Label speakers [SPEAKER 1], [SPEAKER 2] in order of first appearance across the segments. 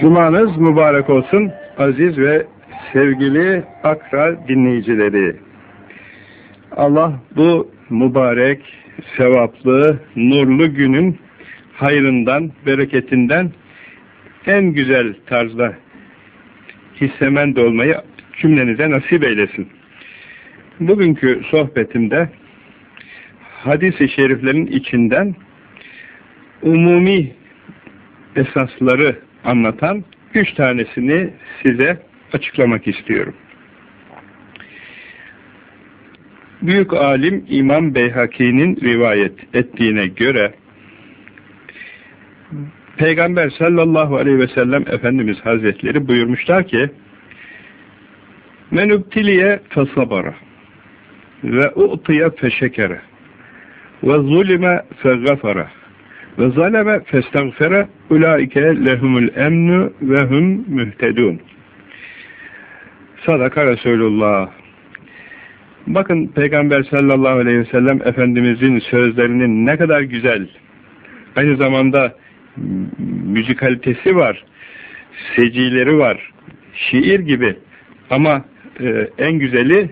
[SPEAKER 1] Cumanız mübarek olsun aziz ve sevgili Akra dinleyicileri. Allah bu mübarek, sevaplı, nurlu günün hayrından, bereketinden en güzel tarzda hissemen olmayı cümlenize nasip eylesin. Bugünkü sohbetimde hadis-i şeriflerin içinden umumi esasları anlatan üç tanesini size açıklamak istiyorum. Büyük alim İmam Beyhaki'nin rivayet ettiğine göre Peygamber sallallahu aleyhi ve sellem Efendimiz Hazretleri buyurmuşlar ki Men übtiliye fesabara ve u'tiye feşekere ve zulime fegafara ve zaleme festagfere ulaike lehumul emnu ve hum mühtedun. Sadaka Resulullah. Bakın Peygamber sallallahu aleyhi ve sellem Efendimizin sözlerinin ne kadar güzel, aynı zamanda müzikalitesi var, secileri var, şiir gibi ama e, en güzeli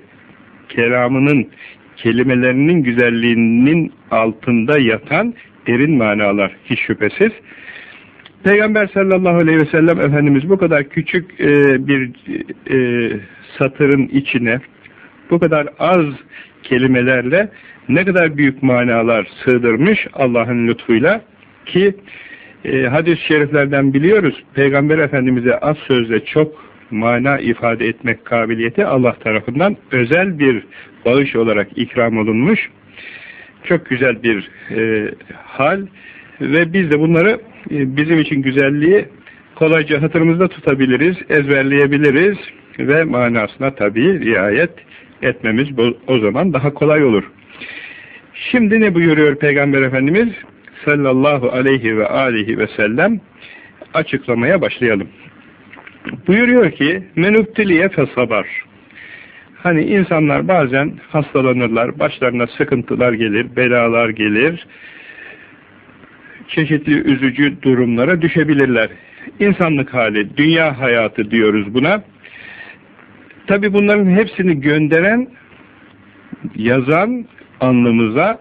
[SPEAKER 1] kelamının, kelimelerinin güzelliğinin altında yatan derin manalar hiç şüphesiz. Peygamber sallallahu aleyhi ve sellem Efendimiz bu kadar küçük e, bir e, satırın içine bu kadar az kelimelerle ne kadar büyük manalar sığdırmış Allah'ın lütfuyla ki e, hadis-i şeriflerden biliyoruz Peygamber Efendimiz'e az sözle çok mana ifade etmek kabiliyeti Allah tarafından özel bir bağış olarak ikram olunmuş. Çok güzel bir e, hal ve biz de bunları e, bizim için güzelliği kolayca hatırımızda tutabiliriz, ezberleyebiliriz ve manasına tabii riayet etmemiz o zaman daha kolay olur. Şimdi ne buyuruyor Peygamber Efendimiz sallallahu aleyhi ve aleyhi ve sellem açıklamaya başlayalım. Buyuruyor ki menüptiliye fesabar Hani insanlar bazen hastalanırlar, başlarına sıkıntılar gelir, belalar gelir, çeşitli üzücü durumlara düşebilirler. İnsanlık hali, dünya hayatı diyoruz buna. Tabi bunların hepsini gönderen, yazan alnımıza,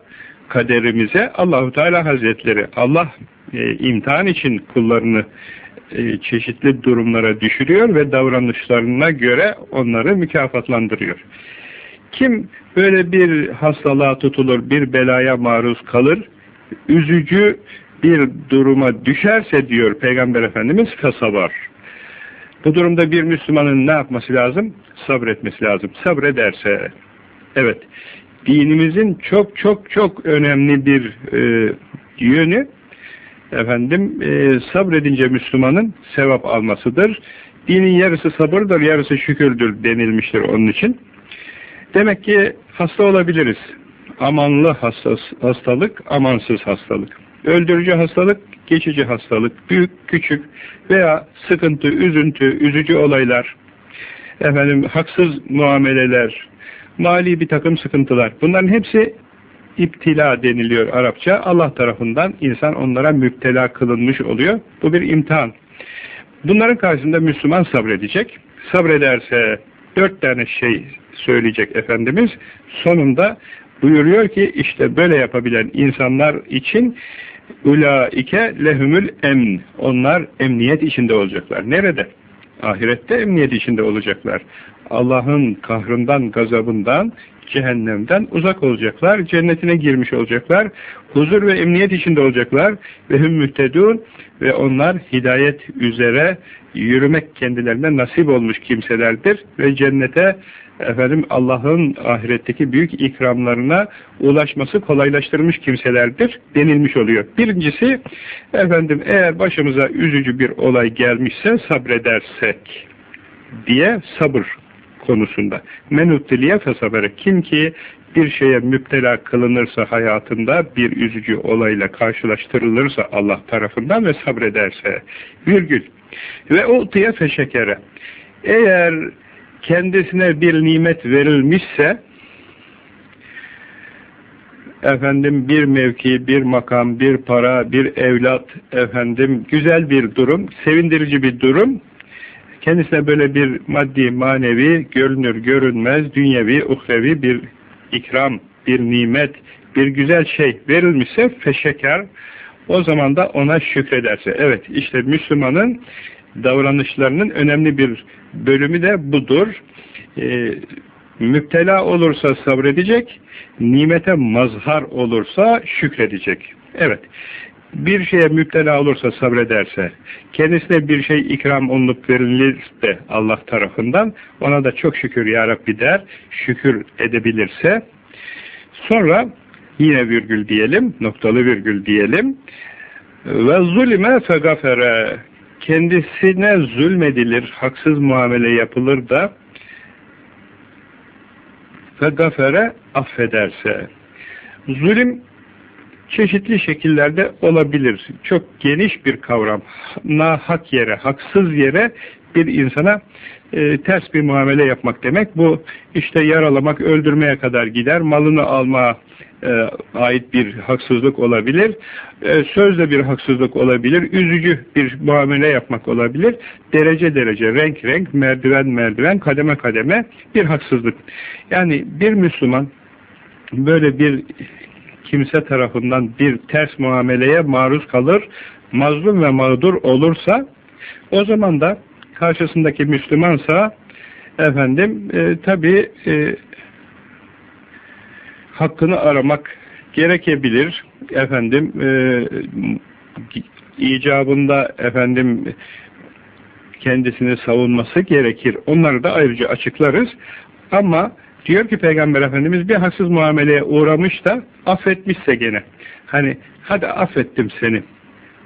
[SPEAKER 1] kaderimize Allahu Teala Hazretleri. Allah e, imtihan için kullarını çeşitli durumlara düşürüyor ve davranışlarına göre onları mükafatlandırıyor. Kim böyle bir hastalığa tutulur, bir belaya maruz kalır, üzücü bir duruma düşerse diyor Peygamber Efendimiz fesabar. Bu durumda bir Müslümanın ne yapması lazım? Sabretmesi lazım. Sabrederse, evet, dinimizin çok çok çok önemli bir e, yönü, efendim e, sabredince Müslümanın sevap almasıdır. Dinin yarısı sabırdır, yarısı şükürdür denilmiştir onun için. Demek ki hasta olabiliriz. Amanlı hastas, hastalık, amansız hastalık. Öldürücü hastalık, geçici hastalık, büyük, küçük veya sıkıntı, üzüntü, üzücü olaylar, efendim haksız muameleler, mali bir takım sıkıntılar. Bunların hepsi İptila deniliyor Arapça. Allah tarafından insan onlara müptela kılınmış oluyor. Bu bir imtihan. Bunların karşısında Müslüman sabredecek. Sabrederse dört tane şey söyleyecek Efendimiz. Sonunda buyuruyor ki işte böyle yapabilen insanlar için ulaike lehumül emn. Onlar emniyet içinde olacaklar. Nerede? Ahirette emniyet içinde olacaklar. Allah'ın kahrından, gazabından, cehennemden uzak olacaklar, cennetine girmiş olacaklar, huzur ve emniyet içinde olacaklar ve hüm mühtedun ve onlar hidayet üzere yürümek kendilerine nasip olmuş kimselerdir ve cennete efendim Allah'ın ahiretteki büyük ikramlarına ulaşması kolaylaştırmış kimselerdir denilmiş oluyor. Birincisi efendim eğer başımıza üzücü bir olay gelmişse sabredersek diye sabır konusunda. Menuttiliye fesabere. Kim ki bir şeye müptela kılınırsa hayatında bir üzücü olayla karşılaştırılırsa Allah tarafından ve sabrederse virgül ve ultiye feşekere eğer kendisine bir nimet verilmişse efendim bir mevki, bir makam, bir para, bir evlat, efendim güzel bir durum, sevindirici bir durum. Kendisine böyle bir maddi, manevi, görünür, görünmez, dünyevi, uhrevi bir ikram, bir nimet, bir güzel şey verilmişse feşeker, o zaman da ona şükrederse. Evet işte Müslümanın davranışlarının önemli bir bölümü de budur. Ee, müptela olursa sabredecek, nimete mazhar olursa şükredecek. Evet, bir şeye müptela olursa sabrederse, kendisine bir şey ikram olup verilir de Allah tarafından, ona da çok şükür ya Rabbi der, şükür edebilirse, sonra yine virgül diyelim, noktalı virgül diyelim, ve zulime fegafere, kendisine zulmedilir, haksız muamele yapılır da, fegafere affederse. Zulüm çeşitli şekillerde olabilir. Çok geniş bir kavram. Na hak yere, haksız yere bir insana e, ters bir muamele yapmak demek. Bu işte yaralamak, öldürmeye kadar gider. Malını alma e, ait bir haksızlık olabilir. E, sözle bir haksızlık olabilir. Üzücü bir muamele yapmak olabilir. Derece derece, renk renk, merdiven merdiven, kademe kademe bir haksızlık. Yani bir Müslüman böyle bir kimse tarafından bir ters muameleye maruz kalır, mazlum ve mağdur olursa o zaman da karşısındaki Müslümansa efendim e, tabi e, hakkını aramak gerekebilir efendim e, icabında efendim kendisini savunması gerekir. Onları da ayrıca açıklarız. Ama diyor ki Peygamber Efendimiz bir haksız muameleye uğramış da affetmişse gene. Hani hadi affettim seni.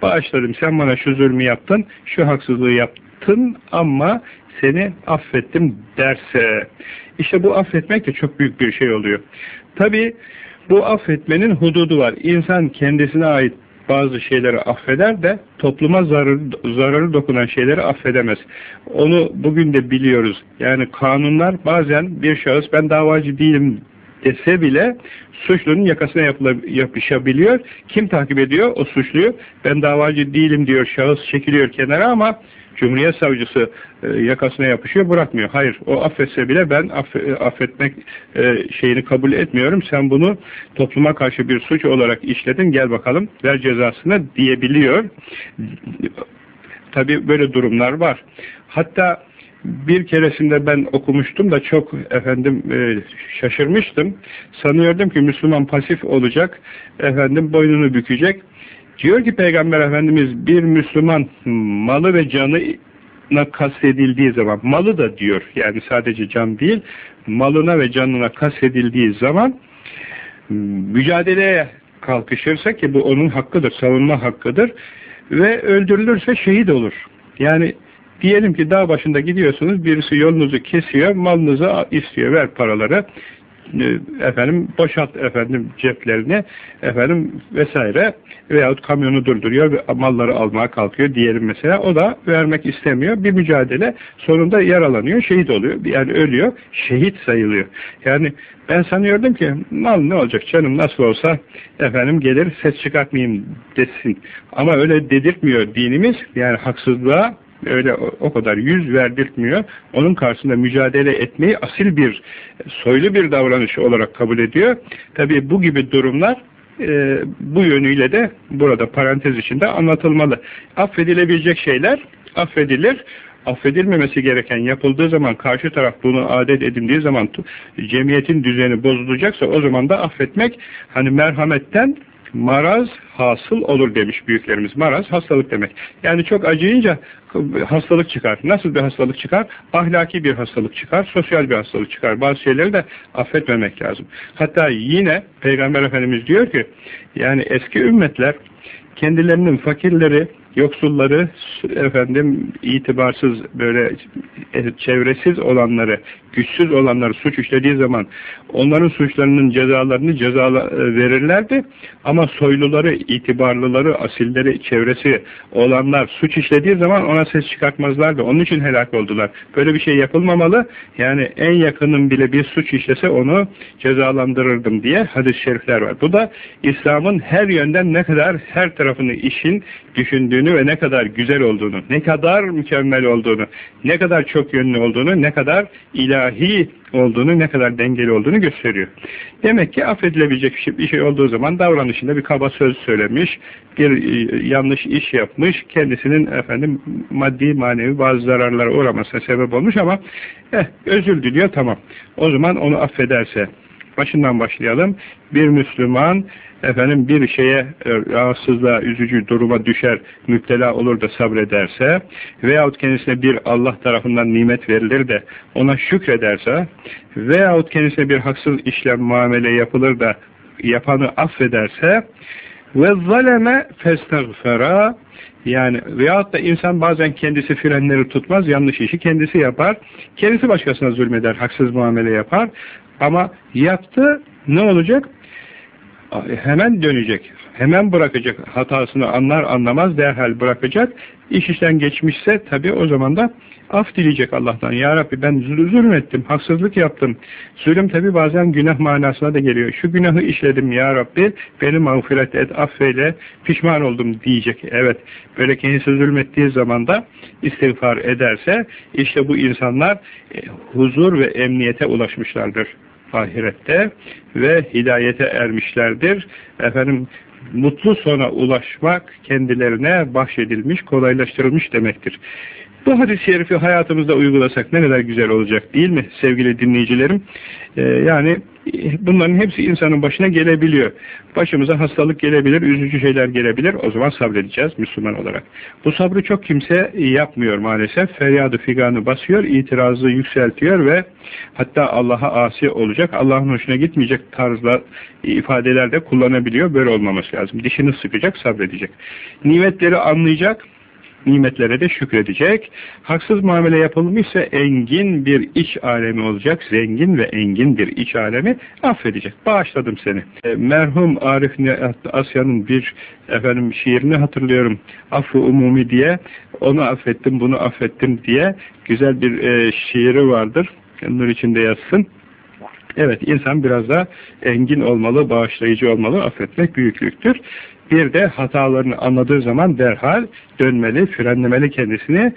[SPEAKER 1] Bağışladım sen bana şu zulmü yaptın, şu haksızlığı yaptın ama seni affettim derse. İşte bu affetmek de çok büyük bir şey oluyor. Tabi bu affetmenin hududu var. İnsan kendisine ait bazı şeyleri affeder de topluma zararı, zararı dokunan şeyleri affedemez. Onu bugün de biliyoruz. Yani kanunlar bazen bir şahıs ben davacı değilim dese bile suçlunun yakasına yapışabiliyor. Kim takip ediyor? O suçluyu. Ben davacı değilim diyor. Şahıs çekiliyor kenara ama Cumhuriyet Savcısı e, yakasına yapışıyor, bırakmıyor. Hayır, o affetse bile ben e, affetmek e, şeyini kabul etmiyorum. Sen bunu topluma karşı bir suç olarak işledin, gel bakalım, ver cezasını diyebiliyor. Tabi böyle durumlar var. Hatta bir keresinde ben okumuştum da çok efendim e, şaşırmıştım. Sanıyordum ki Müslüman pasif olacak, efendim boynunu bükecek. Diyor ki Peygamber Efendimiz bir Müslüman malı ve canına kastedildiği zaman, malı da diyor yani sadece can değil, malına ve canına kastedildiği zaman mücadeleye kalkışırsa ki bu onun hakkıdır, savunma hakkıdır ve öldürülürse şehit olur. Yani diyelim ki dağ başında gidiyorsunuz, birisi yolunuzu kesiyor, malınızı istiyor, ver paraları, e, efendim boşalt efendim ceplerini efendim vesaire veyahut kamyonu durduruyor ve malları almaya kalkıyor diyelim mesela o da vermek istemiyor. Bir mücadele sonunda yaralanıyor şehit oluyor yani ölüyor şehit sayılıyor. Yani ben sanıyordum ki mal ne olacak canım nasıl olsa efendim gelir ses çıkartmayayım desin. Ama öyle dedirtmiyor dinimiz yani haksızlığa öyle o kadar yüz verdirtmiyor. Onun karşısında mücadele etmeyi asil bir, soylu bir davranış olarak kabul ediyor. Tabi bu gibi durumlar e, bu yönüyle de burada parantez içinde anlatılmalı. Affedilebilecek şeyler affedilir. Affedilmemesi gereken yapıldığı zaman karşı taraf bunu adet edindiği zaman cemiyetin düzeni bozulacaksa o zaman da affetmek hani merhametten maraz hasıl olur demiş büyüklerimiz. Maraz hastalık demek. Yani çok acıyınca hastalık çıkar. Nasıl bir hastalık çıkar? Ahlaki bir hastalık çıkar, sosyal bir hastalık çıkar. Bazı şeyleri de affetmemek lazım. Hatta yine Peygamber Efendimiz diyor ki yani eski ümmetler kendilerinin fakirleri yoksulları, efendim itibarsız, böyle e, çevresiz olanları, güçsüz olanları suç işlediği zaman onların suçlarının cezalarını ceza e, verirlerdi. Ama soyluları, itibarlıları, asilleri, çevresi olanlar suç işlediği zaman ona ses çıkartmazlardı. Onun için helak oldular. Böyle bir şey yapılmamalı. Yani en yakının bile bir suç işlese onu cezalandırırdım diye hadis-i şerifler var. Bu da İslam'ın her yönden ne kadar her tarafını işin düşündüğünü ve ne kadar güzel olduğunu, ne kadar mükemmel olduğunu, ne kadar çok yönlü olduğunu, ne kadar ilahi olduğunu, ne kadar dengeli olduğunu gösteriyor. Demek ki affedilebilecek bir şey olduğu zaman davranışında bir kaba söz söylemiş, bir e, yanlış iş yapmış, kendisinin efendim maddi manevi bazı zararlara uğramasına sebep olmuş ama eh, özür diliyor tamam. O zaman onu affederse başından başlayalım. Bir Müslüman efendim bir şeye e, rahatsızlığa, üzücü duruma düşer, müptela olur da sabrederse veyahut kendisine bir Allah tarafından nimet verilir de ona şükrederse veyahut kendisine bir haksız işlem muamele yapılır da yapanı affederse ve zaleme festagfera yani veyahut da insan bazen kendisi frenleri tutmaz, yanlış işi kendisi yapar. Kendisi başkasına zulmeder, haksız muamele yapar. Ama yaptı ne olacak? Hemen dönecek. Hemen bırakacak. Hatasını anlar anlamaz derhal bırakacak. İş işten geçmişse tabi o zaman da af dileyecek Allah'tan. Ya Rabbi ben zulmettim, haksızlık yaptım. Zulüm tabi bazen günah manasına da geliyor. Şu günahı işledim ya Rabbi, beni mağfiret et, affeyle, pişman oldum diyecek. Evet, böyle kendisi zulmettiği zaman da istiğfar ederse, işte bu insanlar e, huzur ve emniyete ulaşmışlardır ahirette ve hidayete ermişlerdir. Efendim mutlu sona ulaşmak kendilerine bahşedilmiş, kolaylaştırılmış demektir. Bu hadis-i şerifi hayatımızda uygulasak ne kadar güzel olacak değil mi sevgili dinleyicilerim? Ee, yani bunların hepsi insanın başına gelebiliyor. Başımıza hastalık gelebilir, üzücü şeyler gelebilir. O zaman sabredeceğiz Müslüman olarak. Bu sabrı çok kimse yapmıyor maalesef. Feryadı figanı basıyor, itirazı yükseltiyor ve hatta Allah'a asi olacak, Allah'ın hoşuna gitmeyecek tarzla ifadeler de kullanabiliyor. Böyle olmaması lazım. Dişini sıkacak, sabredecek. Nimetleri anlayacak, nimetlere de şükredecek. Haksız muamele yapılmışsa engin bir iç alemi olacak. Zengin ve engin bir iç alemi affedecek. Bağışladım seni. E, merhum Arif Asya'nın bir efendim şiirini hatırlıyorum. Affı umumi diye onu affettim bunu affettim diye güzel bir e, şiiri vardır. Nur içinde yazsın. Evet, insan biraz da engin olmalı, bağışlayıcı olmalı, affetmek büyüklüktür. Bir de hatalarını anladığı zaman derhal dönmeli, frenlemeli kendisini,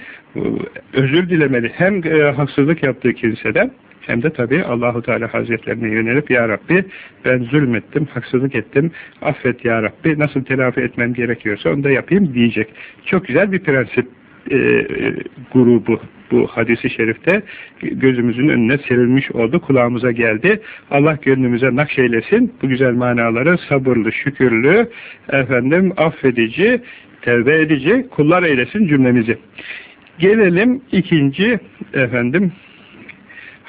[SPEAKER 1] özür dilemeli. Hem e, haksızlık yaptığı kimseden hem de tabii Allahu Teala Hazretlerine yönelip Ya Rabbi ben zulmettim, haksızlık ettim, affet Ya Rabbi, nasıl telafi etmem gerekiyorsa onu da yapayım. diyecek. Çok güzel bir prensip e, grubu bu hadisi şerifte gözümüzün önüne serilmiş oldu, kulağımıza geldi. Allah gönlümüze nakşeylesin bu güzel manaları sabırlı, şükürlü, efendim affedici, tevbe edici kullar eylesin cümlemizi. Gelelim ikinci efendim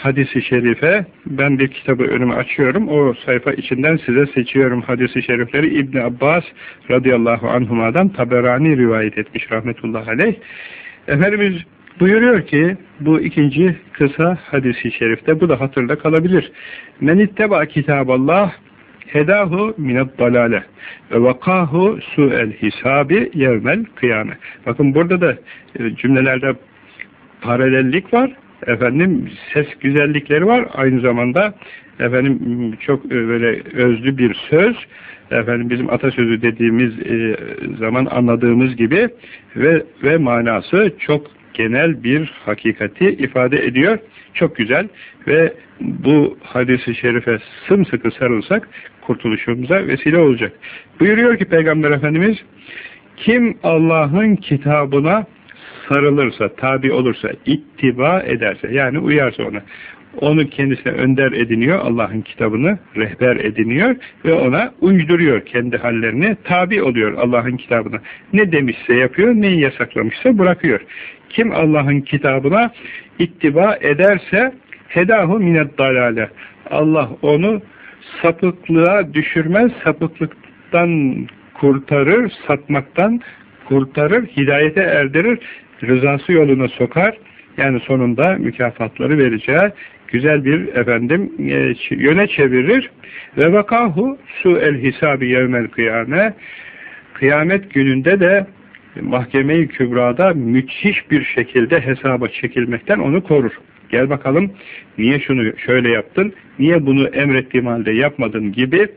[SPEAKER 1] hadisi şerife. Ben bir kitabı önüme açıyorum. O sayfa içinden size seçiyorum hadisi şerifleri. İbn Abbas radıyallahu anhuma'dan Taberani rivayet etmiş rahmetullahi aleyh. Efendimiz buyuruyor ki bu ikinci kısa hadisi şerifte bu da hatırda kalabilir. Men itteba kitaballah hedahu mined dalale ve vakahu su'el hisabi yevmel kıyame. Bakın burada da e, cümlelerde paralellik var. Efendim ses güzellikleri var. Aynı zamanda efendim çok e, böyle özlü bir söz efendim bizim atasözü dediğimiz e, zaman anladığımız gibi ve ve manası çok genel bir hakikati ifade ediyor. Çok güzel ve bu hadisi şerife sımsıkı sarılsak kurtuluşumuza vesile olacak. Buyuruyor ki Peygamber Efendimiz kim Allah'ın kitabına sarılırsa, tabi olursa, ittiba ederse yani uyarsa ona onu kendisine önder ediniyor, Allah'ın kitabını rehber ediniyor ve ona uyduruyor kendi hallerini, tabi oluyor Allah'ın kitabına. Ne demişse yapıyor, neyi yasaklamışsa bırakıyor. Kim Allah'ın kitabına ittiba ederse hedahu minet dalale. Allah onu sapıklığa düşürmez, sapıklıktan kurtarır, satmaktan kurtarır, hidayete erdirir, rızası yoluna sokar. Yani sonunda mükafatları vereceği güzel bir efendim e, yöne çevirir. Ve vakahu su el hisabi yevmel kıyame kıyamet gününde de mahkeme-i kübrada müthiş bir şekilde hesaba çekilmekten onu korur. Gel bakalım niye şunu şöyle yaptın, niye bunu emrettiğim halde yapmadın gibi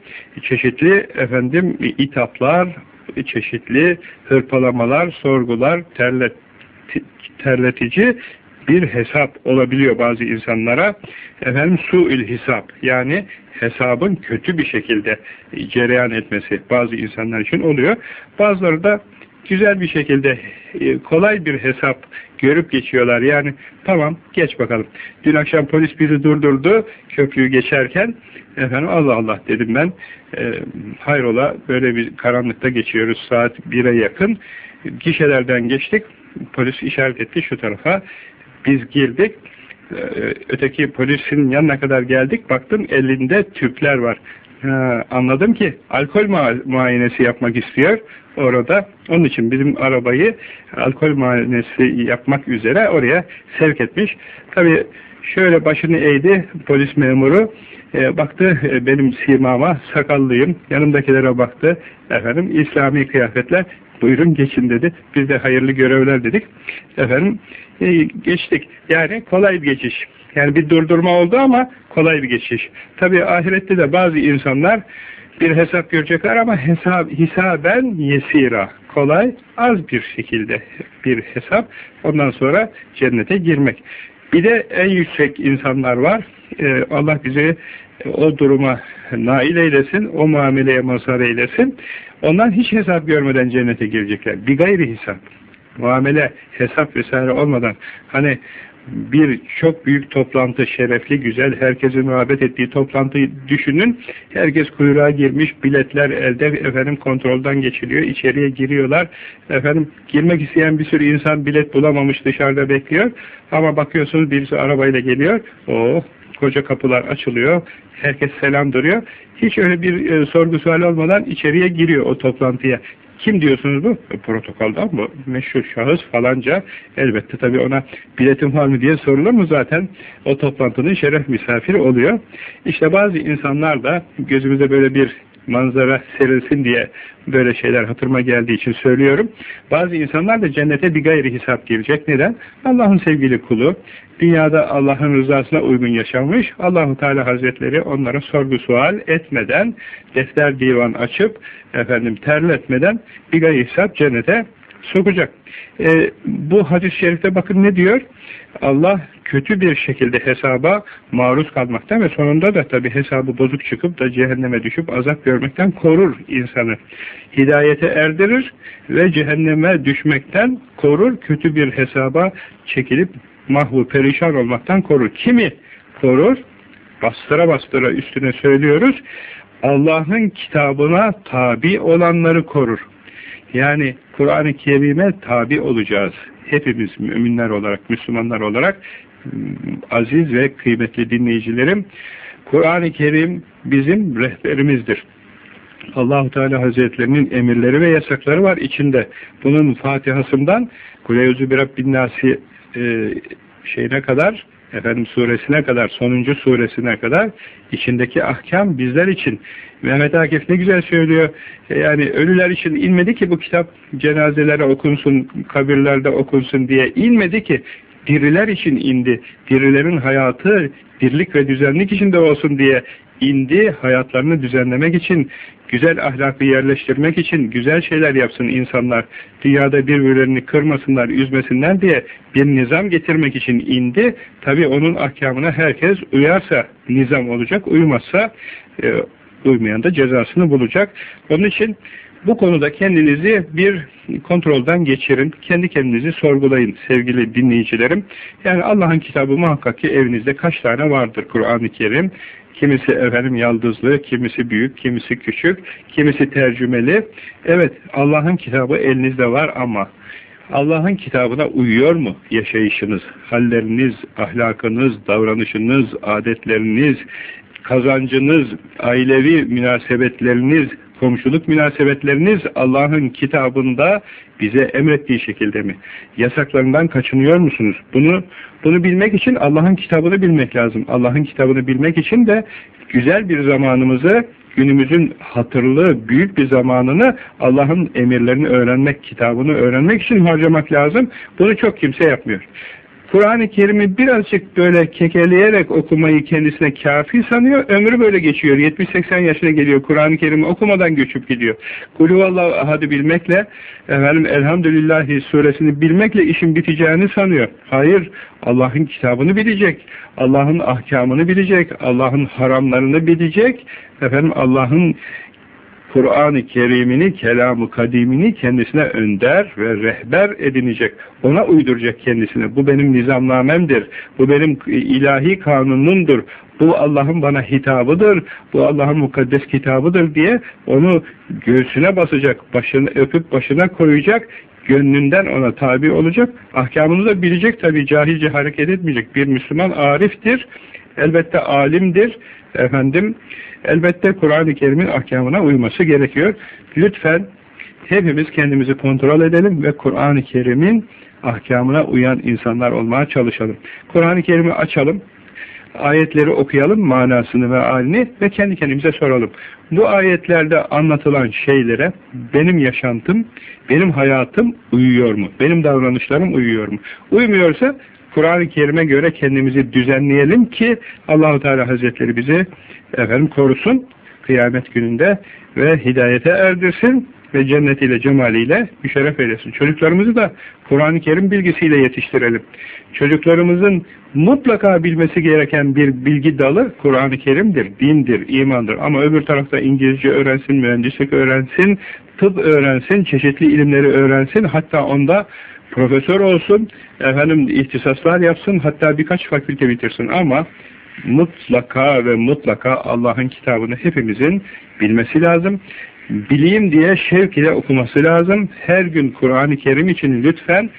[SPEAKER 1] çeşitli efendim itaplar, çeşitli hırpalamalar, sorgular, terlet, terletici bir hesap olabiliyor bazı insanlara. Efendim su'ül hesap yani hesabın kötü bir şekilde cereyan etmesi bazı insanlar için oluyor. Bazıları da güzel bir şekilde e, kolay bir hesap görüp geçiyorlar. Yani tamam geç bakalım. Dün akşam polis bizi durdurdu köprüyü geçerken. Efendim Allah Allah dedim ben. E, hayrola böyle bir karanlıkta geçiyoruz saat 1'e yakın. Gişelerden geçtik. Polis işaret etti şu tarafa. Biz girdik. E, öteki polisin yanına kadar geldik. Baktım elinde tüpler var. Ha, anladım ki alkol muayenesi yapmak istiyor orada. Onun için bizim arabayı alkol muayenesi yapmak üzere oraya sevk etmiş. Tabi şöyle başını eğdi polis memuru. E, baktı benim simama sakallıyım. Yanımdakilere baktı. Efendim İslami kıyafetler. Buyurun geçin dedi. Biz de hayırlı görevler dedik. Efendim e, geçtik. Yani kolay bir geçiş. Yani bir durdurma oldu ama kolay bir geçiş. Tabi ahirette de bazı insanlar bir hesap görecekler ama hesap hisaben yesira kolay az bir şekilde bir hesap ondan sonra cennete girmek. Bir de en yüksek insanlar var. Ee, Allah bizi o duruma nail eylesin, o muameleye mazhar eylesin. Ondan hiç hesap görmeden cennete girecekler. Bir gayri hesap. Muamele, hesap vesaire olmadan. Hani bir çok büyük toplantı, şerefli, güzel, herkesin muhabbet ettiği toplantıyı düşünün. Herkes kuyruğa girmiş, biletler elde, efendim kontrolden geçiliyor, içeriye giriyorlar. Efendim girmek isteyen bir sürü insan bilet bulamamış dışarıda bekliyor. Ama bakıyorsunuz birisi arabayla geliyor. Oh, koca kapılar açılıyor. Herkes selam duruyor. Hiç öyle bir e, sorgu sual olmadan içeriye giriyor o toplantıya. Kim diyorsunuz bu? E, protokoldan bu. Meşhur şahıs falanca. Elbette tabii ona biletim var mı diye sorulur mu zaten? O toplantının şeref misafiri oluyor. İşte bazı insanlar da gözümüze böyle bir manzara serilsin diye böyle şeyler hatırıma geldiği için söylüyorum. Bazı insanlar da cennete bir gayri hesap girecek. Neden? Allah'ın sevgili kulu. Dünyada Allah'ın rızasına uygun yaşamış. Allahu Teala Hazretleri onlara sorgu sual etmeden, defter divan açıp efendim terletmeden bir gayri hesap cennete sokacak. E, bu hadis-i şerifte bakın ne diyor? Allah kötü bir şekilde hesaba maruz kalmaktan ve sonunda da tabi hesabı bozuk çıkıp da cehenneme düşüp azap görmekten korur insanı. Hidayete erdirir ve cehenneme düşmekten korur, kötü bir hesaba çekilip mahvu perişan olmaktan korur. Kimi korur? Bastıra bastıra üstüne söylüyoruz. Allah'ın kitabına tabi olanları korur. Yani Kur'an-ı Kerim'e tabi olacağız. Hepimiz müminler olarak, Müslümanlar olarak aziz ve kıymetli dinleyicilerim, Kur'an-ı Kerim bizim rehberimizdir. Allahu Teala Hazretlerinin emirleri ve yasakları var içinde. Bunun Fatihasından Kuleyüzü bir Rabbin Nasi e, şeyine kadar efendim suresine kadar, sonuncu suresine kadar içindeki ahkam bizler için. Mehmet Akif ne güzel söylüyor. E, yani ölüler için inmedi ki bu kitap cenazelere okunsun, kabirlerde okunsun diye inmedi ki diriler için indi. Dirilerin hayatı birlik ve düzenlik içinde olsun diye indi. Hayatlarını düzenlemek için, güzel ahlakı yerleştirmek için güzel şeyler yapsın insanlar. Dünyada birbirlerini kırmasınlar, üzmesinler diye bir nizam getirmek için indi. Tabi onun ahkamına herkes uyarsa nizam olacak, uymazsa e, uymayan da cezasını bulacak. Onun için bu konuda kendinizi bir kontrolden geçirin. Kendi kendinizi sorgulayın sevgili dinleyicilerim. Yani Allah'ın kitabı muhakkak ki evinizde kaç tane vardır Kur'an-ı Kerim. Kimisi efendim yaldızlı, kimisi büyük, kimisi küçük, kimisi tercümeli. Evet Allah'ın kitabı elinizde var ama Allah'ın kitabına uyuyor mu yaşayışınız, halleriniz, ahlakınız, davranışınız, adetleriniz, kazancınız, ailevi münasebetleriniz, komşuluk münasebetleriniz Allah'ın kitabında bize emrettiği şekilde mi? Yasaklarından kaçınıyor musunuz? Bunu bunu bilmek için Allah'ın kitabını bilmek lazım. Allah'ın kitabını bilmek için de güzel bir zamanımızı günümüzün hatırlı, büyük bir zamanını Allah'ın emirlerini öğrenmek, kitabını öğrenmek için harcamak lazım. Bunu çok kimse yapmıyor. Kur'an-ı Kerim'i birazcık böyle kekeleyerek okumayı kendisine kafi sanıyor. Ömrü böyle geçiyor. 70-80 yaşına geliyor. Kur'an-ı Kerim'i okumadan göçüp gidiyor. Kulüvallahu ahadı bilmekle efendim Elhamdülillahi suresini bilmekle işin biteceğini sanıyor. Hayır. Allah'ın kitabını bilecek. Allah'ın ahkamını bilecek. Allah'ın haramlarını bilecek. Efendim Allah'ın Kur'an-ı Kerim'ini, kelamı kadimini kendisine önder ve rehber edinecek. Ona uyduracak kendisine. Bu benim nizamnamemdir. Bu benim ilahi kanunumdur. Bu Allah'ın bana hitabıdır. Bu Allah'ın mukaddes kitabıdır diye onu göğsüne basacak, başını öpüp başına koyacak, gönlünden ona tabi olacak. Ahkamını da bilecek tabi cahilce hareket etmeyecek. Bir Müslüman ariftir. Elbette alimdir. Efendim elbette Kur'an-ı Kerim'in ahkamına uyması gerekiyor. Lütfen hepimiz kendimizi kontrol edelim ve Kur'an-ı Kerim'in ahkamına uyan insanlar olmaya çalışalım. Kur'an-ı Kerim'i açalım, ayetleri okuyalım, manasını ve halini ve kendi kendimize soralım. Bu ayetlerde anlatılan şeylere benim yaşantım, benim hayatım uyuyor mu? Benim davranışlarım uyuyor mu? Uymuyorsa Kur'an-ı Kerim'e göre kendimizi düzenleyelim ki Allahu Teala Hazretleri bizi efendim korusun kıyamet gününde ve hidayete erdirsin ve cennetiyle, cemaliyle müşerref eylesin. Çocuklarımızı da Kur'an-ı Kerim bilgisiyle yetiştirelim. Çocuklarımızın mutlaka bilmesi gereken bir bilgi dalı Kur'an-ı Kerim'dir, dindir, imandır. Ama öbür tarafta İngilizce öğrensin, mühendislik öğrensin, tıp öğrensin, çeşitli ilimleri öğrensin. Hatta onda profesör olsun, efendim ihtisaslar yapsın, hatta birkaç fakülte bitirsin ama mutlaka ve mutlaka Allah'ın kitabını hepimizin bilmesi lazım. Bileyim diye şevk ile okuması lazım. Her gün Kur'an-ı Kerim için lütfen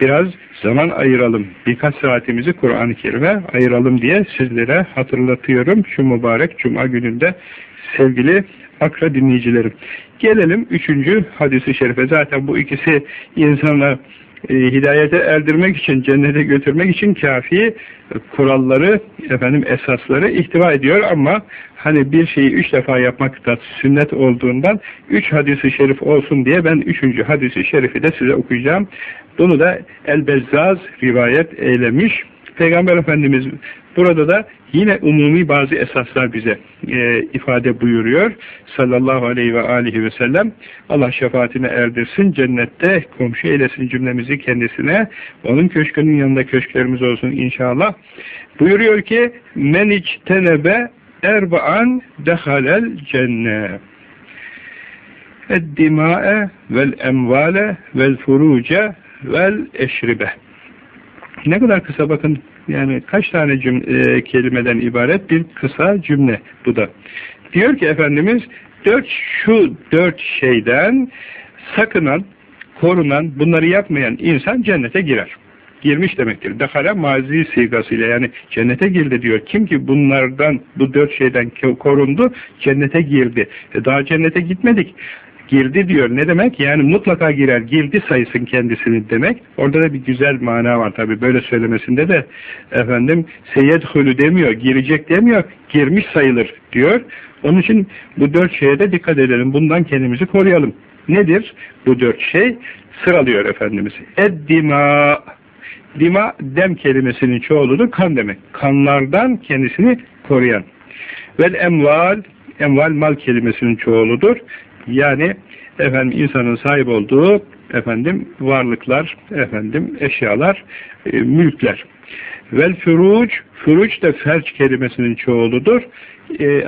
[SPEAKER 1] biraz zaman ayıralım. Birkaç saatimizi Kur'an-ı Kerim'e ayıralım diye sizlere hatırlatıyorum şu mübarek Cuma gününde sevgili akra dinleyicilerim. Gelelim üçüncü hadisi şerife. Zaten bu ikisi insanla e, hidayete erdirmek için, cennete götürmek için kafi kuralları, efendim esasları ihtiva ediyor ama hani bir şeyi üç defa yapmak da sünnet olduğundan üç hadisi şerif olsun diye ben üçüncü hadisi şerifi de size okuyacağım. Bunu da El-Bezzaz rivayet eylemiş. Peygamber Efendimiz burada da yine umumi bazı esaslar bize e, ifade buyuruyor. Sallallahu aleyhi ve aleyhi ve sellem. Allah şefaatine erdirsin, cennette komşu eylesin cümlemizi kendisine. Onun köşkünün yanında köşklerimiz olsun inşallah. Buyuruyor ki, men içtenebe erba'an dehalel cennet. Eddima'e vel emvale vel furuce vel eşribe. Ne kadar kısa bakın yani kaç tane cümle, e, kelimeden ibaret bir kısa cümle bu da. Diyor ki Efendimiz dört şu dört şeyden sakınan, korunan, bunları yapmayan insan cennete girer. Girmiş demektir. Dekhala mazi sigasıyla yani cennete girdi diyor. Kim ki bunlardan, bu dört şeyden korundu, cennete girdi. E daha cennete gitmedik girdi diyor. Ne demek? Yani mutlaka girer. Girdi sayısın kendisini demek. Orada da bir güzel mana var tabi. Böyle söylemesinde de efendim seyyedhülü demiyor. Girecek demiyor. Girmiş sayılır diyor. Onun için bu dört şeye de dikkat edelim. Bundan kendimizi koruyalım. Nedir bu dört şey? Sıralıyor Efendimiz. Eddima Dima dem kelimesinin çoğuludur. Kan demek. Kanlardan kendisini koruyan. Vel emval emval mal kelimesinin çoğuludur. Yani efendim insanın sahip olduğu efendim varlıklar, efendim eşyalar, e, mülkler. Vel furuc, furuc de ferç kelimesinin çoğuludur. E,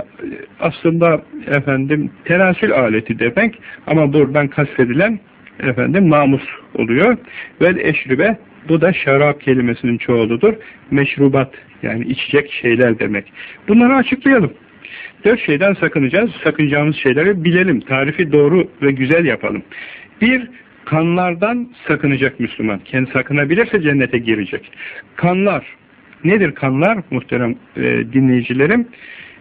[SPEAKER 1] aslında efendim tenasül aleti demek ama buradan kastedilen efendim namus oluyor. Vel eşribe bu da şarap kelimesinin çoğuludur. Meşrubat yani içecek şeyler demek. Bunları açıklayalım. Dört şeyden sakınacağız. Sakınacağımız şeyleri bilelim. Tarifi doğru ve güzel yapalım. Bir, kanlardan sakınacak Müslüman. Kendi sakınabilirse cennete girecek. Kanlar. Nedir kanlar muhterem e, dinleyicilerim?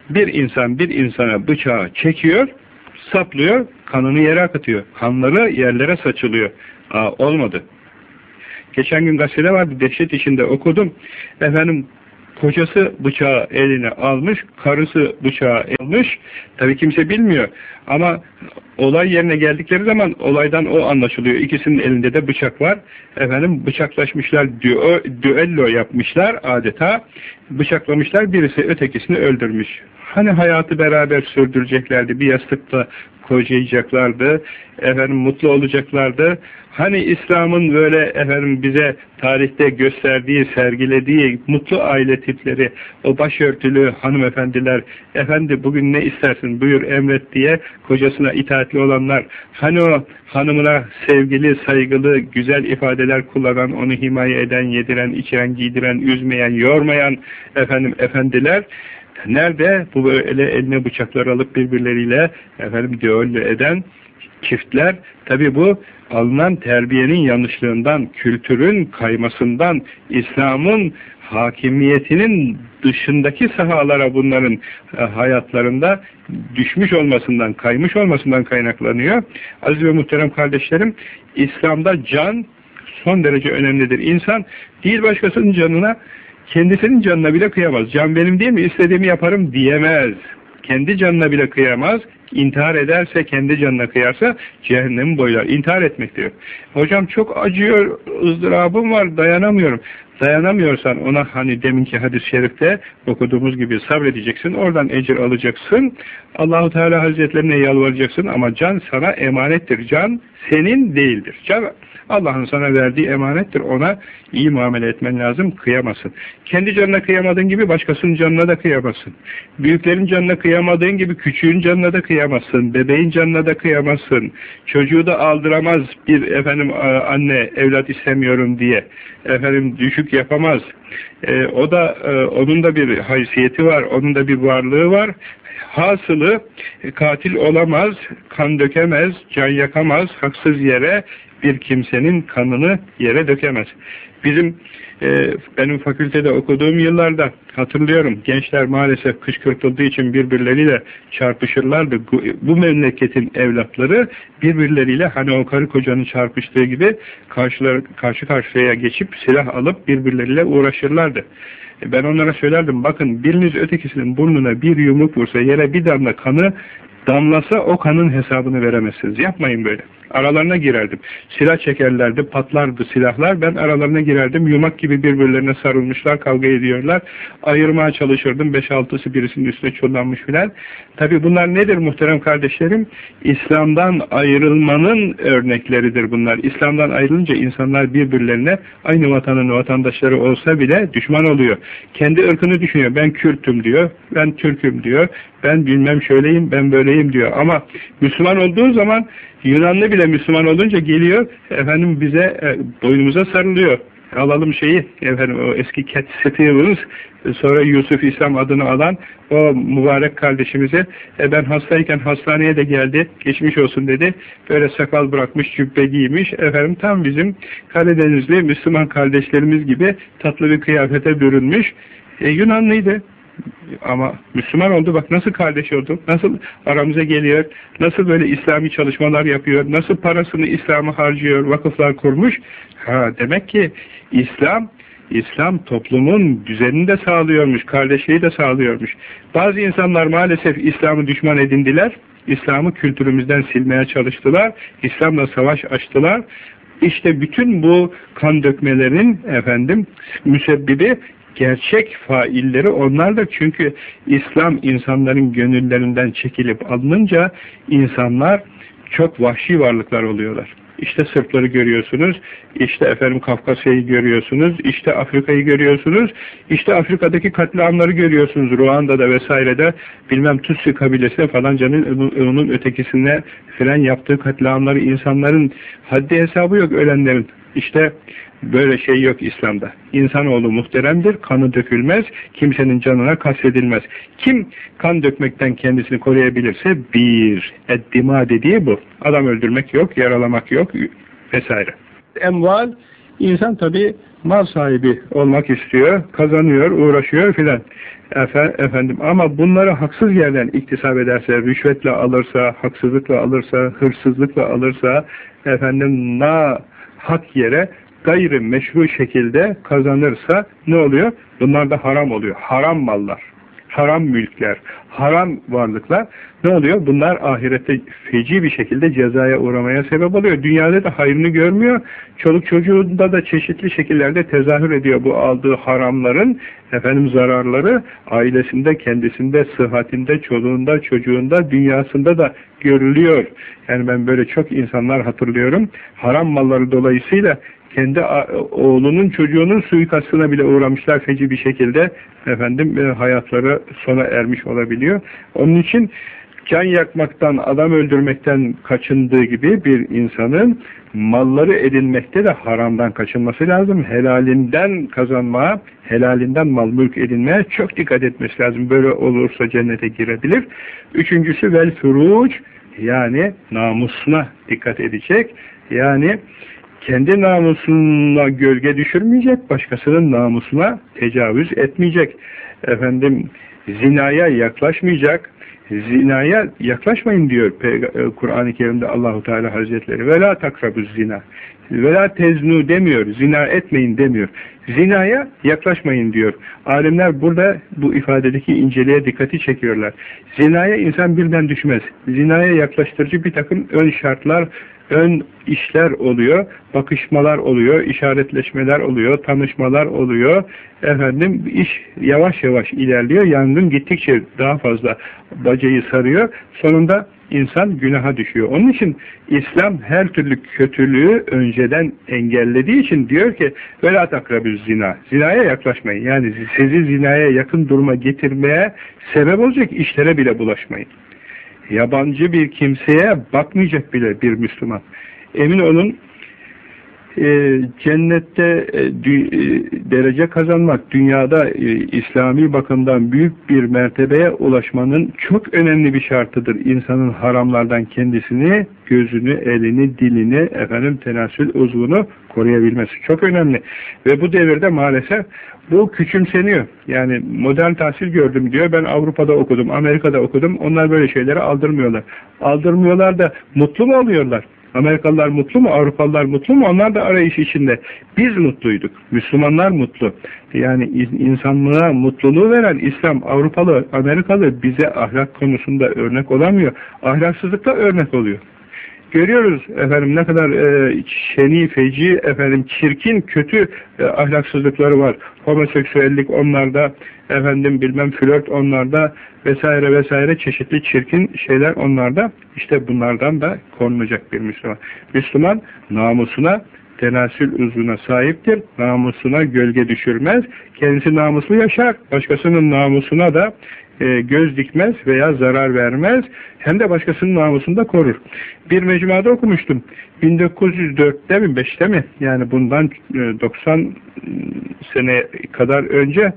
[SPEAKER 1] Bir insan bir insana bıçağı çekiyor, saplıyor, kanını yere akıtıyor. Kanları yerlere saçılıyor. Aa, olmadı. Geçen gün gazetede vardı, dehşet içinde okudum. Efendim Kocası bıçağı eline almış, karısı bıçağı almış. Tabi kimse bilmiyor. Ama olay yerine geldikleri zaman olaydan o anlaşılıyor. İkisinin elinde de bıçak var. Efendim bıçaklaşmışlar, düo, düello yapmışlar adeta. Bıçaklamışlar, birisi ötekisini öldürmüş. Hani hayatı beraber sürdüreceklerdi, bir yastıkta kocayacaklardı, efendim mutlu olacaklardı. Hani İslam'ın böyle efendim bize tarihte gösterdiği, sergilediği mutlu aile tipleri, o başörtülü hanımefendiler, efendi bugün ne istersin buyur emret diye kocasına itaatli olanlar, hani o hanımına sevgili, saygılı, güzel ifadeler kullanan, onu himaye eden, yediren, içiren, giydiren, üzmeyen, yormayan efendim efendiler, Nerede? Bu böyle eline bıçaklar alıp birbirleriyle efendim düello eden çiftler. Tabi bu alınan terbiyenin yanlışlığından, kültürün kaymasından, İslam'ın hakimiyetinin dışındaki sahalara bunların e, hayatlarında düşmüş olmasından, kaymış olmasından kaynaklanıyor. Aziz ve muhterem kardeşlerim, İslam'da can son derece önemlidir. İnsan değil başkasının canına kendisinin canına bile kıyamaz. Can benim değil mi? İstediğimi yaparım diyemez. Kendi canına bile kıyamaz. İntihar ederse, kendi canına kıyarsa cehennemi boylar. İntihar etmek diyor. Hocam çok acıyor, ızdırabım var, dayanamıyorum. Dayanamıyorsan ona hani deminki hadis-i şerifte okuduğumuz gibi sabredeceksin. Oradan ecir alacaksın. Allahu Teala Hazretlerine yalvaracaksın ama can sana emanettir. Can senin değildir. Can Allah'ın sana verdiği emanettir. Ona iyi muamele etmen lazım. Kıyamasın. Kendi canına kıyamadığın gibi başkasının canına da kıyamazsın. Büyüklerin canına kıyamadığın gibi küçüğün canına da kıyamazsın. Bebeğin canına da kıyamazsın. Çocuğu da aldıramaz bir efendim anne evlat istemiyorum diye. Efendim düşük yapamaz. E, o da e, onun da bir haysiyeti var. Onun da bir varlığı var. Hasılı katil olamaz, kan dökemez, can yakamaz, haksız yere bir kimsenin kanını yere dökemez. Bizim e, benim fakültede okuduğum yıllarda hatırlıyorum gençler maalesef kışkırtıldığı için birbirleriyle çarpışırlardı. Bu, bu memleketin evlatları birbirleriyle hani o karı kocanın çarpıştığı gibi karşılar, karşı karşıya geçip silah alıp birbirleriyle uğraşırlardı. E, ben onlara söylerdim bakın biriniz ötekisinin burnuna bir yumruk vursa yere bir damla kanı damlasa o kanın hesabını veremezsiniz. Yapmayın böyle. Aralarına girerdim. Silah çekerlerdi, patlardı silahlar. Ben aralarına girerdim. Yumak gibi birbirlerine sarılmışlar, kavga ediyorlar. Ayırmaya çalışırdım. Beş altısı birisinin üstüne çullanmış filan. Tabi bunlar nedir muhterem kardeşlerim? İslam'dan ayrılmanın örnekleridir bunlar. İslam'dan ayrılınca insanlar birbirlerine aynı vatanın vatandaşları olsa bile düşman oluyor. Kendi ırkını düşünüyor. Ben Kürt'üm diyor. Ben Türk'üm diyor. Ben bilmem şöyleyim, ben böyleyim diyor. Ama Müslüman olduğu zaman Yunanlı bile Müslüman olunca geliyor, efendim bize e, boynumuza sarılıyor. Alalım şeyi, efendim o eski Cat Stevens, sonra Yusuf İslam adını alan o mübarek kardeşimize e, ben hastayken hastaneye de geldi, geçmiş olsun dedi. Böyle sakal bırakmış, cübbe giymiş. Efendim tam bizim Karadenizli Müslüman kardeşlerimiz gibi tatlı bir kıyafete bürünmüş. E, Yunanlıydı ama Müslüman oldu bak nasıl kardeş oldu, nasıl aramıza geliyor, nasıl böyle İslami çalışmalar yapıyor, nasıl parasını İslam'a harcıyor, vakıflar kurmuş. Ha demek ki İslam İslam toplumun düzenini de sağlıyormuş, kardeşliği de sağlıyormuş. Bazı insanlar maalesef İslam'ı düşman edindiler, İslam'ı kültürümüzden silmeye çalıştılar, İslam'la savaş açtılar. İşte bütün bu kan dökmelerin efendim müsebbibi gerçek failleri onlardır. Çünkü İslam insanların gönüllerinden çekilip alınınca insanlar çok vahşi varlıklar oluyorlar. İşte Sırpları görüyorsunuz, işte efendim Kafkasya'yı görüyorsunuz, işte Afrika'yı görüyorsunuz, işte Afrika'daki katliamları görüyorsunuz. Ruanda'da vesairede bilmem Tutsi kabilesine falan canın onun ötekisine filan yaptığı katliamları insanların haddi hesabı yok ölenlerin. İşte Böyle şey yok İslam'da. İnsanoğlu muhteremdir, kanı dökülmez, kimsenin canına kastedilmez. Kim kan dökmekten kendisini koruyabilirse bir, eddima dediği bu. Adam öldürmek yok, yaralamak yok vesaire. Emval, insan tabi mal sahibi olmak istiyor, kazanıyor, uğraşıyor filan. Efe, efendim ama bunları haksız yerden iktisap ederse, rüşvetle alırsa, haksızlıkla alırsa, hırsızlıkla alırsa, efendim na hak yere gayri meşru şekilde kazanırsa ne oluyor? Bunlar da haram oluyor. Haram mallar, haram mülkler, haram varlıklar ne oluyor? Bunlar ahirette feci bir şekilde cezaya uğramaya sebep oluyor. Dünyada da hayrını görmüyor. Çoluk çocuğunda da çeşitli şekillerde tezahür ediyor bu aldığı haramların efendim zararları ailesinde, kendisinde, sıhhatinde, çoluğunda, çocuğunda, dünyasında da görülüyor. Yani ben böyle çok insanlar hatırlıyorum. Haram malları dolayısıyla kendi oğlunun çocuğunun suikastına bile uğramışlar feci bir şekilde efendim e, hayatları sona ermiş olabiliyor. Onun için can yakmaktan, adam öldürmekten kaçındığı gibi bir insanın malları edinmekte de haramdan kaçınması lazım. Helalinden kazanmaya, helalinden mal mülk edinmeye çok dikkat etmesi lazım. Böyle olursa cennete girebilir. Üçüncüsü vel furuç yani namusuna dikkat edecek. Yani kendi namusuna gölge düşürmeyecek, başkasının namusuna tecavüz etmeyecek. Efendim zinaya yaklaşmayacak. Zinaya yaklaşmayın diyor e, Kur'an-ı Kerim'de Allahu Teala Hazretleri. Vela takrabuz zina. Vela teznu demiyor. Zina etmeyin demiyor. Zinaya yaklaşmayın diyor. Alimler burada bu ifadedeki inceliğe dikkati çekiyorlar. Zinaya insan birden düşmez. Zinaya yaklaştırıcı bir takım ön şartlar, ön işler oluyor, bakışmalar oluyor, işaretleşmeler oluyor, tanışmalar oluyor. Efendim iş yavaş yavaş ilerliyor. Yangın gittikçe daha fazla bacayı sarıyor. Sonunda insan günaha düşüyor. Onun için İslam her türlü kötülüğü önceden engellediği için diyor ki وَلَا تَقْرَبُ zina. Zinaya yaklaşmayın. Yani sizi zinaya yakın duruma getirmeye sebep olacak işlere bile bulaşmayın. Yabancı bir kimseye bakmayacak bile bir Müslüman. Emin olun e, cennette e, e, derece kazanmak, dünyada e, İslami bakımdan büyük bir mertebeye ulaşmanın çok önemli bir şartıdır. İnsanın haramlardan kendisini, gözünü, elini, dilini, efendim tenasül uzvunu koruyabilmesi çok önemli. Ve bu devirde maalesef bu küçümseniyor. Yani modern tahsil gördüm diyor. Ben Avrupa'da okudum, Amerika'da okudum. Onlar böyle şeyleri aldırmıyorlar. Aldırmıyorlar da mutlu mu oluyorlar? Amerikalılar mutlu mu? Avrupalılar mutlu mu? Onlar da arayış içinde. Biz mutluyduk. Müslümanlar mutlu. Yani insanlığa mutluluğu veren İslam, Avrupalı, Amerikalı bize ahlak konusunda örnek olamıyor. Ahlaksızlıkla örnek oluyor. Görüyoruz efendim ne kadar e, şeni, feci, efendim çirkin, kötü e, ahlaksızlıkları var. Homoseksüellik onlarda, efendim bilmem flört onlarda vesaire vesaire çeşitli çirkin şeyler onlarda. İşte bunlardan da korunacak bir Müslüman. Müslüman namusuna, tenasül uzvuna sahiptir. Namusuna gölge düşürmez. Kendisi namuslu yaşar. Başkasının namusuna da e, göz dikmez veya zarar vermez. Hem de başkasının namusunu da korur. Bir mecmuada okumuştum. 1904'te mi 5'te mi? Yani bundan e, 90 sene kadar önce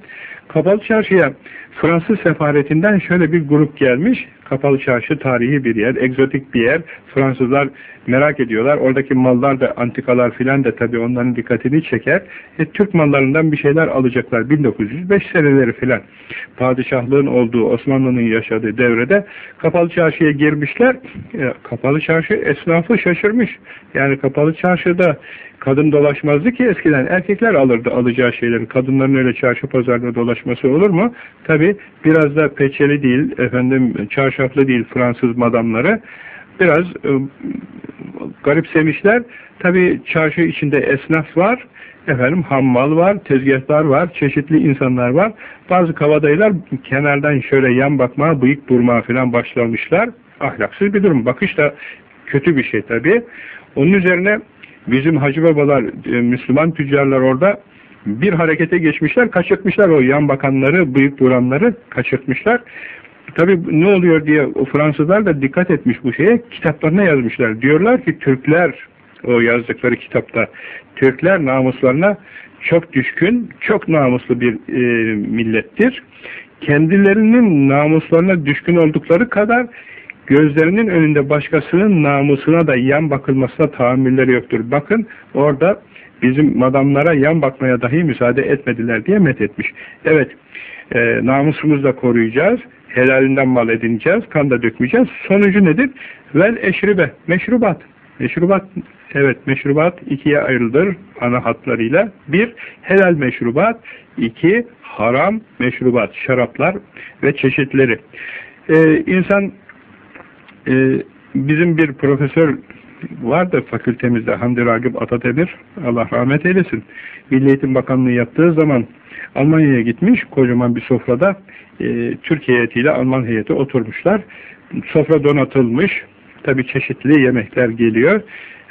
[SPEAKER 1] Kapalı Çarşı'ya Fransız sefaretinden şöyle bir grup gelmiş. Kapalı Çarşı tarihi bir yer, egzotik bir yer. Fransızlar merak ediyorlar. Oradaki mallar da, antikalar filan da tabii onların dikkatini çeker. E, Türk mallarından bir şeyler alacaklar. 1905 seneleri filan. Padişahlığın olduğu, Osmanlı'nın yaşadığı devrede Kapalı Çarşı'ya girmişler. E, kapalı Çarşı esnafı şaşırmış. Yani Kapalı Çarşı'da kadın dolaşmazdı ki eskiden. Erkekler alırdı alacağı şeyleri. Kadınların öyle çarşı pazarda dolaşması olur mu? Tabi biraz da peçeli değil, efendim çarşaflı değil Fransız madamları. Biraz e, garipsemişler. Tabi çarşı içinde esnaf var. Efendim hammal var, tezgahlar var, çeşitli insanlar var. Bazı kavadayılar kenardan şöyle yan bakmaya, bıyık burma falan başlamışlar. Ahlaksız bir durum. Bakış da kötü bir şey tabi. Onun üzerine Bizim hacı babalar, e, Müslüman tüccarlar orada bir harekete geçmişler, kaçırtmışlar o yan bakanları, bıyık duranları kaçırtmışlar. Tabi ne oluyor diye o Fransızlar da dikkat etmiş bu şeye, kitaplarına yazmışlar. Diyorlar ki Türkler, o yazdıkları kitapta, Türkler namuslarına çok düşkün, çok namuslu bir e, millettir. Kendilerinin namuslarına düşkün oldukları kadar gözlerinin önünde başkasının namusuna da yan bakılmasına tahammülleri yoktur. Bakın orada bizim madamlara yan bakmaya dahi müsaade etmediler diye methetmiş. Evet, e, namusumuzu da koruyacağız, helalinden mal edineceğiz, kan da dökmeyeceğiz. Sonucu nedir? Vel eşribe, meşrubat. Meşrubat, evet meşrubat ikiye ayrılır ana hatlarıyla. Bir, helal meşrubat. iki haram meşrubat, şaraplar ve çeşitleri. Ee, insan e, bizim bir profesör vardı fakültemizde Hamdi Ragıp Atatürk Allah rahmet eylesin. Milli Eğitim Bakanlığı yaptığı zaman Almanya'ya gitmiş kocaman bir sofrada e, Türkiye heyetiyle Alman heyeti oturmuşlar. Sofra donatılmış. Tabi çeşitli yemekler geliyor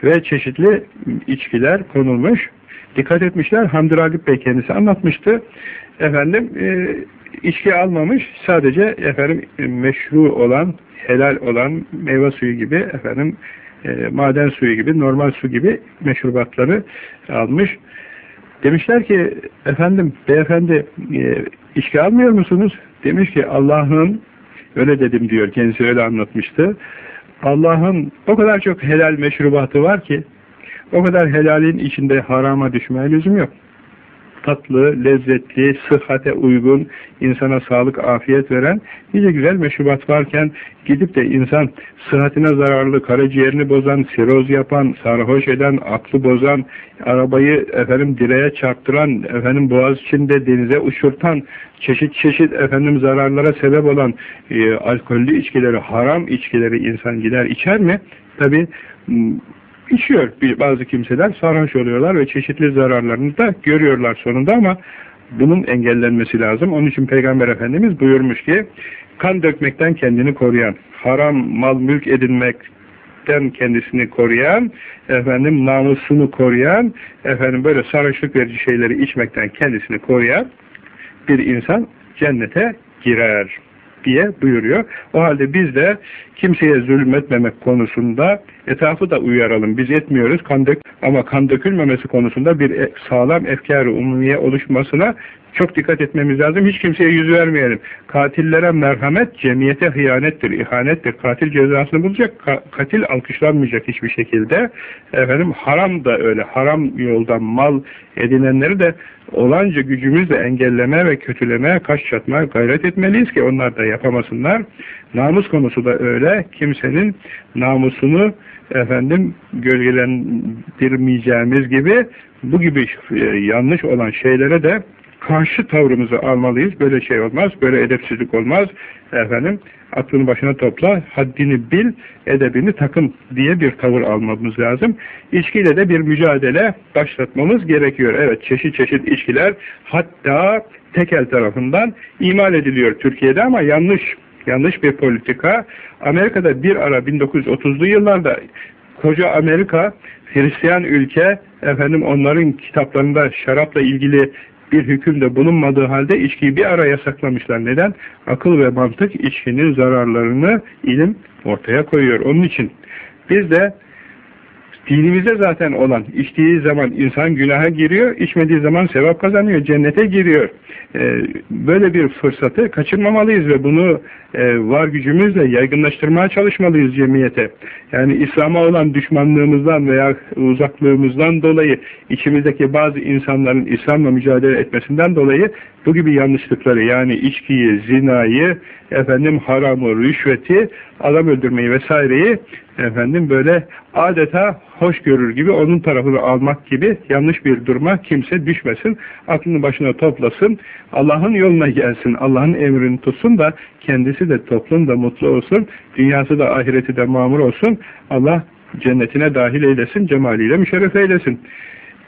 [SPEAKER 1] ve çeşitli içkiler konulmuş. Dikkat etmişler. Hamdi Ragıp Bey kendisi anlatmıştı. Efendim e, içki almamış. Sadece efendim meşru olan, helal olan meyve suyu gibi efendim e, maden suyu gibi, normal su gibi meşrubatları almış. Demişler ki efendim beyefendi e, içki almıyor musunuz? Demiş ki Allah'ın öyle dedim diyor kendisi öyle anlatmıştı. Allah'ın o kadar çok helal meşrubatı var ki o kadar helalin içinde harama düşmeye lüzum yok tatlı, lezzetli, sıhhate uygun, insana sağlık, afiyet veren nice güzel meşrubat varken gidip de insan sıhhatine zararlı, karaciğerini bozan, siroz yapan, sarhoş eden, aklı bozan, arabayı efendim direğe çarptıran, efendim boğaz içinde denize uçurtan, çeşit çeşit efendim zararlara sebep olan e, alkollü içkileri, haram içkileri insan gider içer mi? Tabi içiyor. Bazı kimseler sarhoş oluyorlar ve çeşitli zararlarını da görüyorlar sonunda ama bunun engellenmesi lazım. Onun için Peygamber Efendimiz buyurmuş ki kan dökmekten kendini koruyan, haram mal mülk edinmekten kendisini koruyan, efendim namusunu koruyan, efendim böyle sarhoşluk verici şeyleri içmekten kendisini koruyan bir insan cennete girer diye buyuruyor. O halde biz de kimseye zulmetmemek konusunda etrafı da uyaralım. Biz etmiyoruz kan dök ama kan dökülmemesi konusunda bir e, sağlam efkar-ı umumiye oluşmasına çok dikkat etmemiz lazım. Hiç kimseye yüz vermeyelim. Katillere merhamet cemiyete hıyanettir, ihanettir. Katil cezasını bulacak. Ka katil alkışlanmayacak hiçbir şekilde. Efendim haram da öyle. Haram yoldan mal edinenleri de olanca gücümüzle engelleme ve kötüleme, kaş çatma gayret etmeliyiz ki onlar da yapamasınlar. Namus konusu da öyle. Kimsenin namusunu efendim gölgelendirmeyeceğimiz gibi bu gibi e, yanlış olan şeylere de karşı tavrımızı almalıyız. Böyle şey olmaz, böyle edepsizlik olmaz. Efendim, aklını başına topla, haddini bil, edebini takın diye bir tavır almamız lazım. İçkiyle de bir mücadele başlatmamız gerekiyor. Evet, çeşit çeşit içkiler hatta tekel tarafından imal ediliyor Türkiye'de ama yanlış. Yanlış bir politika. Amerika'da bir ara 1930'lu yıllarda koca Amerika Hristiyan ülke efendim onların kitaplarında şarapla ilgili bir hükümde bulunmadığı halde içkiyi bir ara yasaklamışlar. Neden? Akıl ve mantık içkinin zararlarını ilim ortaya koyuyor. Onun için biz de dinimizde zaten olan içtiği zaman insan günaha giriyor, içmediği zaman sevap kazanıyor, cennete giriyor. Ee, böyle bir fırsatı kaçırmamalıyız ve bunu e, var gücümüzle yaygınlaştırmaya çalışmalıyız cemiyete. Yani İslam'a olan düşmanlığımızdan veya uzaklığımızdan dolayı içimizdeki bazı insanların İslam'la mücadele etmesinden dolayı bu gibi yanlışlıkları yani içkiyi, zinayı, efendim haramı, rüşveti, adam öldürmeyi vesaireyi efendim böyle adeta hoş görür gibi onun tarafını almak gibi yanlış bir duruma kimse düşmesin. Aklını başına toplasın. Allah'ın yoluna gelsin. Allah'ın emrini tutsun da kendisi de toplum da mutlu olsun. Dünyası da ahireti de mamur olsun. Allah cennetine dahil eylesin. Cemaliyle müşerref eylesin.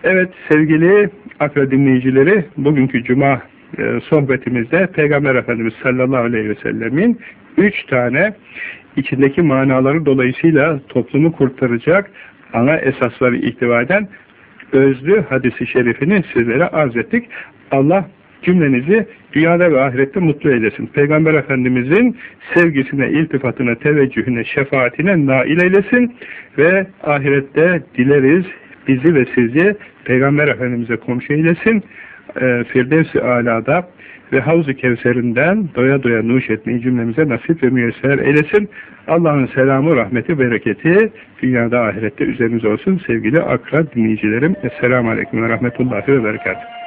[SPEAKER 1] Evet sevgili akra dinleyicileri bugünkü cuma e, sohbetimizde Peygamber Efendimiz sallallahu aleyhi ve sellemin üç tane içindeki manaları dolayısıyla toplumu kurtaracak ana esasları ihtiva eden özlü hadisi şerifini sizlere arz ettik. Allah cümlenizi dünyada ve ahirette mutlu eylesin. Peygamber Efendimizin sevgisine, iltifatına, teveccühüne, şefaatine nail eylesin ve ahirette dileriz bizi ve sizi Peygamber Efendimiz'e komşu eylesin. e, Firdevs-i Ala'da ve Havz-ı Kevser'inden doya doya nuş etmeyi cümlemize nasip ve müyesser eylesin. Allah'ın selamı, rahmeti, bereketi dünyada ahirette üzerimize olsun. Sevgili akra dinleyicilerim. Esselamu Aleyküm ve Rahmetullahi ve Berekatuhu.